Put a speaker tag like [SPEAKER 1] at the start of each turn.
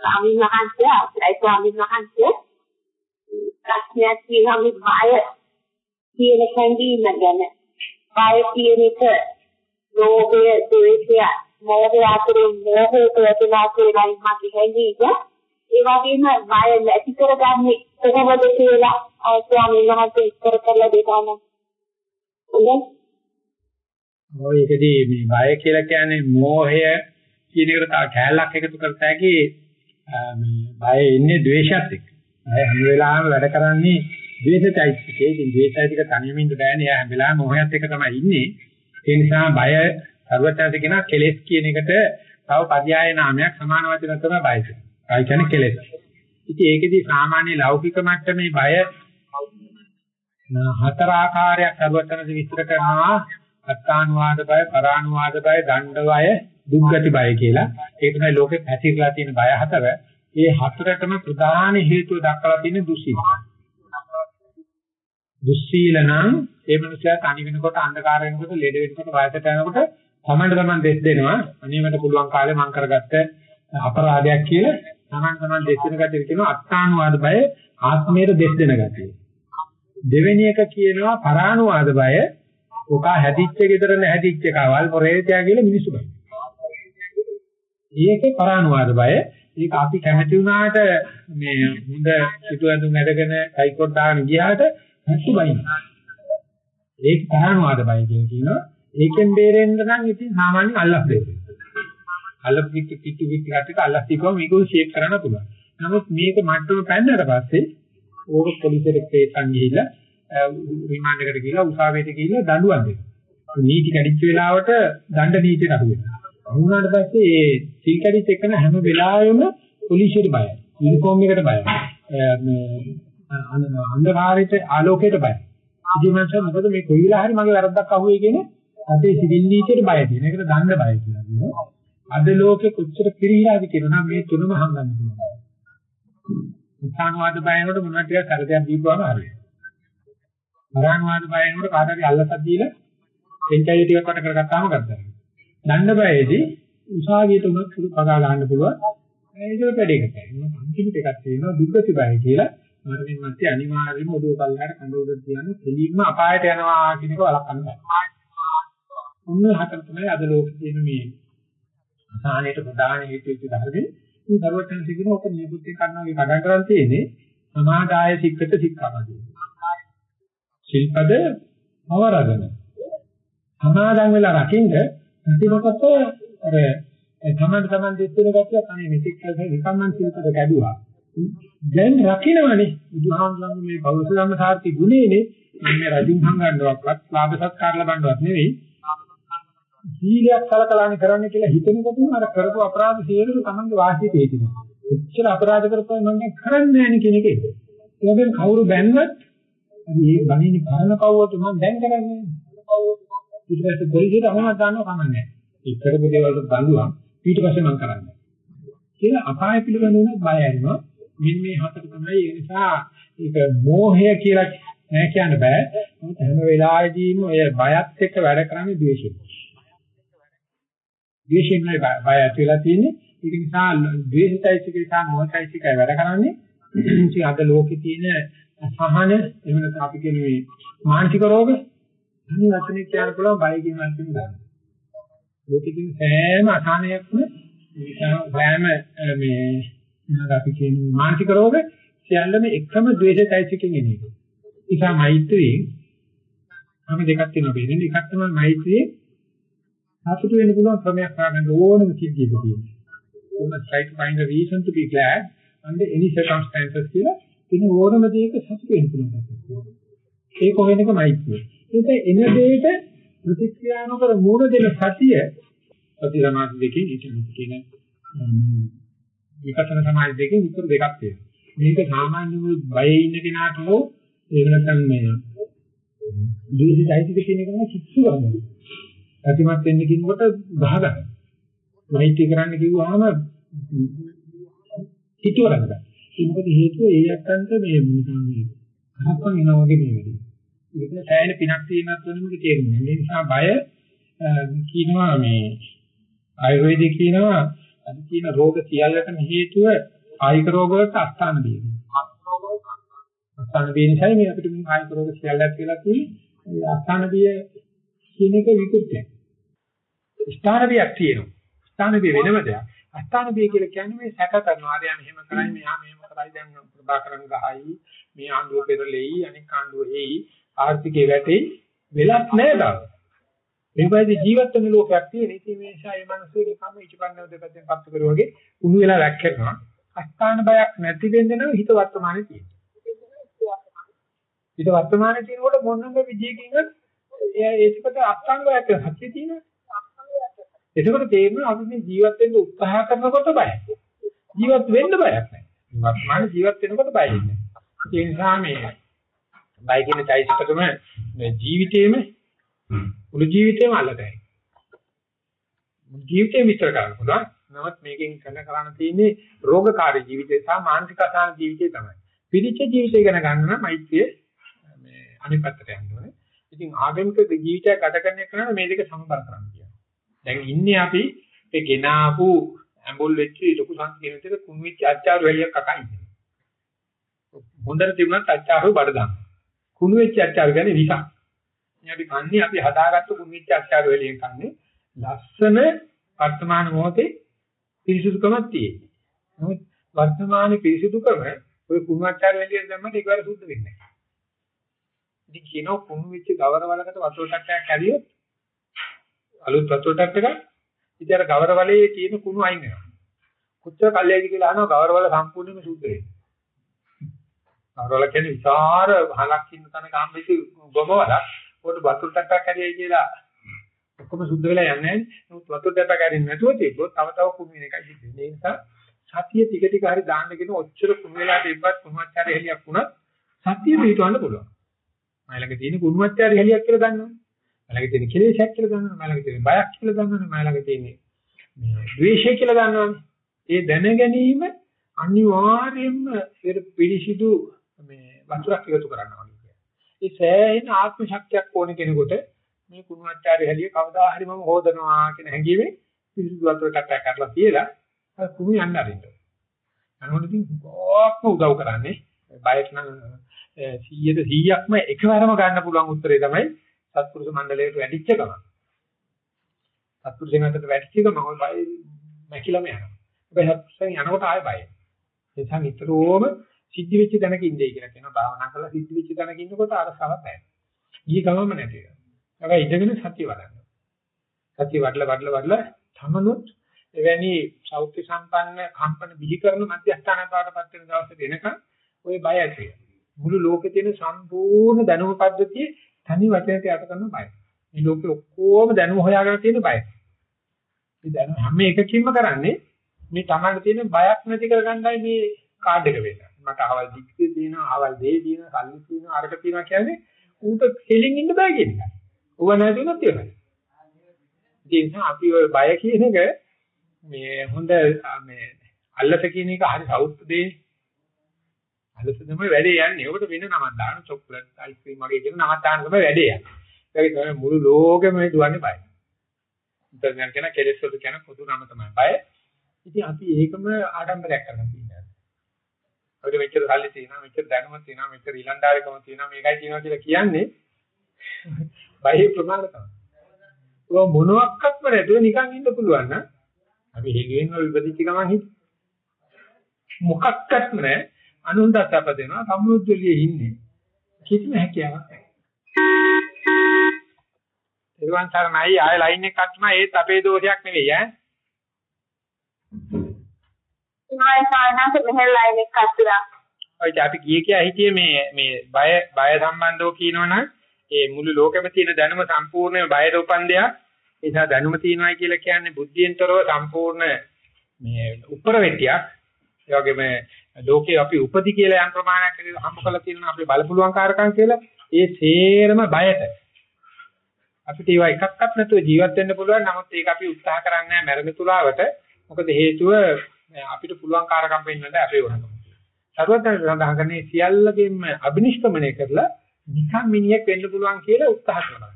[SPEAKER 1] ස්වාමීන් වහන්සේ අපේ ස්වාමීන් වහන්සේ ප්‍රශ්නයක් තියෙනවා මේ බය කියන කැඳීම ගැන. බය කියන එක ලෝභය, ද්වේෂය, මෝහය අතරින් මෝහයට වැටෙනවා කියලා මම කියන්නේ. ඒ වගේම බය නැති කරගන්නේ කොහොමද කියලා ස්වාමීන් වහන්සේ ඉස්තර කරලා දෙනවා. හොඳයි.
[SPEAKER 2] ඔය එකදී මේ බය කියලා කියන්නේ මෝහය කියන එකට තව කැලලක් එකතු කරත හැකි මේ බය එන්නේ ද්වේෂයත් එක්ක. අය හැම වෙලාවෙම වැඩ කරන්නේ ද්වේෂයිතිකේ. ඉතින් ද්වේෂයිතික තනියම ඉන්න බෑනේ. හැම වෙලාවෙම මොහයත් එක්ක තමයි ඉන්නේ. ඒ නිසා බය සර්වඥාති කියන කෙලෙස් කියන එකට තව පర్యాయ නාමයක් සමාන වචන තමයි බය කියන්නේ. බය කියන්නේ කෙලෙස්. ඉතින් ඒකෙදි සාමාන්‍ය ලෞකික මට්ටමේ බය හතර ආකාරයක් සර්වඥාති විස්තර කරනවා. අත්තානුවාද බය, පරානුවාද බය, දණ්ඩ බය, දුක්ගති බය කියලා. ඒක තමයි ලෝකෙ පැතිරලා තියෙන බය හතර. ඒ හතරටම ප්‍රධාන හේතුව දක්වලා තියෙන දුස්සීල. දුස්සීල නම් ඒ මනුස්සයා තනි වෙනකොට අන්ධකාර වෙනකොට ලෙඩ වෙනකොට වයසට යනකොට තමන්ට තමන් දෙස් දෙනවා. අනේ මට පුළුවන් කාලේ මං කරගත්ත අපරාධයක් කියලා තමන් තමන් දෙස් දෙන ගැටේ කියනවා අත්තානුවාද බය ආත්මයට දෙස් දෙන ගැටේ. දෙවෙනි එක කියනවා පරානුවාද බය ඔක හැදිච්ච ගෙදර නැහැදිච්ච කවල් පොරේතයා කියලා මිනිස්සු බයි. ඒකේ පරානුවාද බය ඒක අපි කැමති වුණාට මේ හොඳ සිතුවඳුන් ඇදගෙන සයිකෝඩ් දාගෙන ගියාට හත්තු බයින. ඒක පරානුවාද බය කියනවා. ඒකෙන් බේරෙන්න නම් ඉතින් සාමාන්‍ය අල්ලස් දෙන්න. අල්ලස් පිටු පිටු පිටු කටට අල්ලස් දීපුවම මේක ෂේප් කරන්න පුළුවන්. නමුත් මේක මට්ටම පැන්නට පස්සේ ඕක පොලිසියට පේසන් ගිහිල්ලා රිමාන්ඩ් එකට ගිහිල්ලා උසාවියට ගිහිල්ලා දඬුවම් දෙනවා. නීති කැඩිච්ච වෙලාවට දඬ නීතියට අහු වෙනවා. වුණාට පස්සේ ඒ සිල් කැඩිච්ච එකන හැම වෙලාවෙම පොලිසියට බයයි. යුනිෆෝම් එකට බයයි. මේ අන්ධකාරයට ආලෝකයට බයයි. ඉතින් මම මොකද මේ කොයි වෙලාව හරි මගේ වැරද්දක් අහුවේ කියන අපේ සිවිල් නීතියට බය තියෙන. ඒකට දඬ බය කියලා කියනවා. අද ලෝකෙ කොච්චර පිරිහිලාද කියනවා මේ තුනම හංගන්න පුළුවන්. උත්සාහවාද බයනකොට මොනවද ටිකක් කරදයක් දීපුවාම හරියට. මරාණවාද බයනකොට කාට හරි අල්ලසක් දීලා පෙන්චාය ටිකක් වට කරගත්තාම ගත්තා. දණ්ඩ බයේදී උසාවියට උනත් සුළු පගා ගන්න පුළුවන්. ඒක වැඩේකට. අන්තිමට එකක් තියෙනවා දුක්ඛති බය කියලා. මරණින් මැත්තේ අනිවාර්යයෙන්ම ඔළුව පල්ලයට කඳ උඩ තියන දෙලින්ම අපායට යනවා කියන එක වළක්වන්න බෑ. ඔන්න හතර තමයි අද ලෝකේ තියෙන මේ අසහනයට ප්‍රධාන හේතු වෙච්ච ධර්මයේ මේ සර්වඥ සිගින ඔක නියපොත්තේ කරනවා වගේ කඩන් කරන් තියෙන්නේ සමාදාය සික්කත සික්ඛාපදේ. ශිල්පද අවරගෙන. සමාදන් වෙලා රකින්න අන්තිමකට අර තමන් තමන් දෙස්තර ගැටිය කන්නේ මෙතික් කල්සේ විකම්මන් ශිල්පද කැඩුවා. දැන් රකින්නවනේ බුදුහාමුදුරන්ගේ මේ බෞද්ධ ධර්ම සාර්ථි ගුණේනේ මේ රජින් හංගන්නවක්වත් ලාභ සත්කාර ලබන්නවත් නෙවෙයි සීලයක් කලකලානේ කරන්න කියලා හිතනකොටම අර කරපු අපරාධ සියලු තමන්ගේ වාසියට හේතුනවා. එච්චර අපරාධ කරපුවා මම කරන්නේ නැහැ නේ කියන එක. ඒ වගේම කවුරු බැන්නත් අපි මේ බණිනේ පරණ කවුවට මම දැන් කරන්නේ. ඊට පස්සේ පොලිසියට අහුනක් ගන්නව කමන්නේ. ඒ කරපු දේවල් වලට දඬුවම් ඊට පස්සේ මම කරන්නේ. කියලා අපාය පිළිබඳව බය වෙනවා. මෙන්න මේ හතර තමයි ඒ නිසා ඒක මෝහය කියලා නෑ කියන්න බෑ. හැම වෙලාවෙදීම ඔය බයත් එක්ක වැඩ කරන්නේ ද්වේෂය. ද්වේෂයෙන්මයි බය ඇති වෙලා තියෙන්නේ. ඒක නිසා ද්වේෂයිසිකේ සහ මොහයිසිකයි වැඩ කරන්නේ. ඉතින් අද ලෝකේ තියෙන අසහන එහෙම නැත්නම් අපි කියන මේ මානසික රෝග අනි වචනේ කියන්න පුළුවන් බය කියන වචනේ ගන්න. ලෝකේ තියෙන සෑම අසහනයක්ම සෑම මේ මොනවද අපි කියන මානසික රෝග සියල්ලම එකම ද්වේෂයිසිකෙන් එන එක. ඒකයි මෛත්‍රියෙන් අපි දෙකක් තියෙනවා බෙදෙන එකක් තමයි මෛත්‍රියේ සතුට වෙන්න පුළුවන් ක්‍රමයක් හොයාගන්න ඕනම සිද්ධියක තියෙනවා. You must try to find a reason to be glad under any circumstances කියලා වෙන ඕනම දෙයක සතුට වෙන්න පුළුවන්. ඒක කොහෙනක මෛත්‍රිය. ඒක එන දෙයට ප්‍රතික්‍රියා නොකර මූණ දෙන සතිය සති සමාධි දෙකේ ඉතිරි කියන විපස්සනා සමාධි දෙකේ උත්තර දෙකක් තියෙනවා. මේක සාමාන්‍යව බයේ ඉන්න කෙනාට හෝ ඒක නැත්නම් මේ දීර්ඝයිතික කියන එක නම් කිච්චු වගේ. ප්‍රතිමත් වෙන්න කියනකොට ගහගන්න. මෛත්‍රී කරන්න කිව්වහම හිතුවරන්න. ඒක මොකද හේතුව ඒ යත්තන්ට මේ නිකන් මේ කරප්පන් එනවා වගේ මේ වෙලේ. ඒක සෑහෙන පිනක් තියෙනත් වෙනම තේරුම් ගන්න. ඒ නිසා බය කියනවා මේ ආයුර්වේදයේ කියනවා අද තියෙන රෝග සියල්ලටම හේතුව කායික රෝග වලට අස්ථාන බිය. අස්ථාන බිය නිසා මේ අපිට මේ කායික රෝග සියල්ලක් කියලා තියෙන්නේ අස්ථාන බිය කියන එක විකෘතියක්. ස්ථාන බියක් තියෙනවා. ස්ථාන බිය වෙනම දෙයක්. අස්ථාන බිය කියලා කියන්නේ මේ සැක කරනවා. ආරයා මෙහෙම කරයි මෙහා මෙහෙම කරයි දැන් ප්‍රභාකරන් ගහයි මේ ආණ්ඩුව පෙරලෙයි අනික ආණ්ඩුව එයි ආර්ථිකේ වැටෙයි වෙලක් නැහැ තාම. මේ වගේ ජීවත් වෙන ලෝකයක් තියෙන. ඉතින් මේ නිසා මේ මිනිස්සු නිකම්ම ඉච්චපන්නව දෙපැත්තෙන් පත්තු කරුවා වගේ උණු වෙලා වැක්කෙනවා. අස්ථාන බයක් නැති වෙන්න නම් හිත වර්තමානයේ තියෙනවා. හිත වර්තමානයේ තියෙනකොට මොනම විදියකින්වත් ඒකකට අස්ථාන බයක් සත්‍ය තියෙනවා. එතකොට තේරෙනවා අපි මේ ජීවත් වෙන්න උත්සාහ කරනකොට බයයි. ජීවත් වෙන්න බයක් නැහැ. වර්තමාන ජීවත් වෙනකොට බය ඉන්නේ. ඒ නිසා මේ බය කියන চৈতසිකම මේ ජීවිතේම මුළු ජීවිතේම අල්ලගයි. මුළු ජීවිතේම විස්තර කරන්න පුළුවන්. නමුත් මේකෙන් කරන්න කරන්න තියෙන්නේ රෝගකාරී ජීවිතය සහ මානසික අසහන ජීවිතය තමයි. පිළිච්ච ජීවිතය ගැන ගන්න නම් මෛත්‍රිය මේ අනිත් පැත්තට යන්න ඕනේ. ඉතින් ආගමික ජීවිතයක් ගත කරන එක නම් මේ දෙක සමබර කරන්න කියනවා. දැන් ඉන්නේ අපි ඒ ගෙනාවු ඇඹුල් වෙච්ච ලොකු සංකේතයක කුණු වෙච්ච අච්චාරු වැලියක් අකා ඉන්නේ. හොඳට තිබුණත් අච්චාරු බඩ දාන්න. කුණු වෙච්ච අච්චාරු කියන්නේ විසක්. මේ අපි කන්නේ අපි හදාගත්ත කුණු වෙච්ච අච්චාරු වැලියෙන් කන්නේ ලස්සන වර්තමාන මොහොතේ පිරිසුදුකමක් තියෙන්නේ. නමුත් වර්තමාන පිරිසුදුකම ඔය කුණු අච්චාරු වැලියෙන් දැම්මම ඒකවල සුද්ධ වෙන්නේ නැහැ. ඉතින් කියනවා කුණු වෙච්ච ගවරවලකට වතුර ටක්කයක් ඇරියොත් අලුත් වතුර ටක් එකක් ඉතින් අර ගවරවලේ තියෙන කුණු අයින් වෙනවා. කොච්චර කල්යයිද කියලා අහනවා ගවරවල සම්පූර්ණයෙන්ම සුද්ධ වෙනවා. ගවරවල කියන්නේ විචාර හලක් ඉන්න තැනක හම්බෙච්ච ගොමවලක්. පොඩ වතුර ටක්කක් හැරියයි කියලා ඔක්කොම සුද්ධ වෙලා යන්නේ නැහැ. නමුත් වතුර ටක්කක් හැරින්නේ නැතුව තිබ්බොත් තව තව කුණු වෙන එකයි සිද්ධ වෙන්නේ. ඒ නිසා සතිය ටික ටික හරි දාන්න කියන ඔච්චර කුණු වෙලා තිබ්බත් කුණුච්චාරය හෙලියක් වුණත් සතිය පිටවන්න පුළුවන්. මයිලඟ තියෙන කුණුච්චාරය හෙලියක් කියලා දන්නවනේ. මලගේ තියෙන කෙලෙසක් කියලා දන්නවනේ මලගේ තියෙන බයක් කියලා දන්නවනේ මලගේ තියෙන මේ ද්වේෂය කියලා දන්නවනේ ඒ දැන ගැනීම අනිවාර්යයෙන්ම ඒ පිළිසිදු මේ වතුරක් එකතු කරනවා කියන්නේ. ඒ සෑහෙන ආත්ම ශක්තියක් ඕන කෙනෙකුට මේ කුණුවච්චාරය හැලිය කවදා හරි මම හොදනවා කියන හැඟීමේ පිළිසිදු වතුර කට්ටයක් කරලා තියලා අර කුණු යන්න අරින්න. අනෝනකින් කොහොම උදව් කරන්නේ බයට නම් 100ට 100ක්ම එකවරම ගන්න පුළුවන් උත්තරේ තමයි සත්පුරුෂ මණ්ඩලයට වැඩිච්ච ගමන්. සත්පුරුෂයන් අතරට වැඩිච්ච ගමන් ඔය බය මැකිලම යනවා. හැබැයි සත්පුරුෂයන් යනකොට ආයෙ බයයි. ඒ නිසා නිතරම සිද්ධ වෙච්ච තැනක ඉඳී කියලා කියනවා. භාවනා කරලා සිද්ධ වෙච්ච තැනක ඉන්නකොට අරසාවක් නැහැ. ඊ ගමම නැති වෙනවා. හැබැයි ඉඳගෙන සතිය වඩන්න. සතිය වඩලා වඩලා වඩලා තමනුත් එවැනි සෞඛ්‍ය සම්පන්න කම්පන බිහි කරන මධ්‍යස්ථාන බවටපත් වෙන දවසට එනකන් ওই බය ඇති වෙනවා. මුළු ලෝකේ තියෙන සම්පූර්ණ දැනුම පද්ධතිය තනි වචනයට යට කරන බය. මේ ලෝකේ ඔක්කොම දැනුම හොයාගෙන තියෙන බය. මේ දැනුම හැම එකකින්ම කරන්නේ මේ තමන්ට තියෙන බයක් නැති කරගන්නයි මේ කාඩ් එක වෙන්නේ. මට අවල් දික්කේ තියෙනවා, අවල් දේ තියෙනවා, සල්ලි තියෙනවා, අරක තියෙනවා කියන්නේ ඌට හෙලින් ඉන්න බෑ කියන එක. ඌව නැති වුණොත් ඉවරයි. ඒ නිසා අපි ඔය බය කියන එක මේ හොඳ මේ අල්ලත කියන එක හරි සෞත් දෙන්නේ. අලස තමයි වැඩේ යන්නේ. ඔබට වෙන නමක් දාන චොක්ලට් අයිස්ක්‍රීම් වගේ කියන නමක් දාන තමයි වැඩේ යන්නේ. ඒක තමයි මුළු ලෝකෙම මේ දුවන්නේ බය. ඉතින් කියන කෙලෙස් වලට කියන පොදු නම තමයි බය. ඉතින් අපි ඒකම ආඩම්බරයක් කරගෙන ඉන්නවා. අපිට මෙච්චර සල්ලි තියෙනවා, මෙච්චර දැනුම තියෙනවා, මෙච්චර ඊලන්දාරිකම තියෙනවා, මේකයි තියෙනවා කියලා කියන්නේ බය ප්‍රමාණ තමයි. ඔය මොනවත්ක්ම නැතුව නිකන් ඉන්න පුළුවන් නම් අපි හේගෙන් විපදිච්ච ගමන් හිත මොකක්වත් නැහැ අනුන්ට අප දෙනවා සම්මුද්දලියේ ඉන්නේ කිසිම හැකියාවක් නැහැ. එරුවන් තරණයි ආය ලයින් එක කට්ටුනා ඒත් අපේ දෝෂයක් නෙවෙයි ඈ.
[SPEAKER 1] ඉමයි සානස මෙහෙල් ලයින් එක කට්ටුනා.
[SPEAKER 2] ඔය අපි ගියේ කියා හිටියේ මේ මේ බය බය සම්බන්ධව කියනවනම් ඒ මුළු ලෝකෙම තියෙන දැනුම සම්පූර්ණයෙන් බයට උපන් දෙයක්. ඒ නිසා දැනුම තියෙනවායි කියලා කියන්නේ බුද්ධියෙන්තරව සම්පූර්ණ මේ උත්තර වෙටියක්. ඒ වගේම ලෝකේ අපි උපදි කියලා යම් ප්‍රමාණයක් හම්බ කරලා තියෙනවා අපේ බලපුලුවන් කාරකම් කියලා ඒ සේරම බයට අපිට ඒවා එකක්වත් නැතුව ජීවත් වෙන්න පුළුවන් නමුත් ඒක අපි උත්සාහ කරන්නේ නැහැ මරණ තුලාවට මොකද හේතුව අපිට පුළුවන් කාරකම් වෙන්නද අපේ වුණා. සරුවත්න සඳහන් කරන්නේ සියල්ලගෙන්ම අබිනිෂ්ක්‍මණය කරලා නිකම් මිනිහෙක් වෙන්න පුළුවන් කියලා උත්සාහ කරනවා.